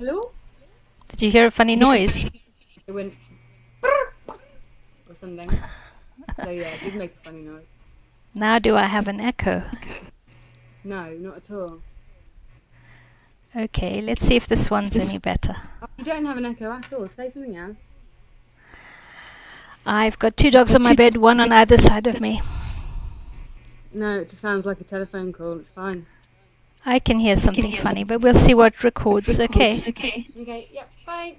Hello? Did you hear a funny noise? It went or something. so yeah, it did make a funny noise. Now do I have an echo? No, not at all. Okay, let's see if this one's any better. Oh, you don't have an echo at all. Say something else. I've got two dogs on my bed, one on either side of me. No, it just sounds like a telephone call. It's fine. I can hear something funny, but we'll see what records. Okay. Okay. Yep. Bye.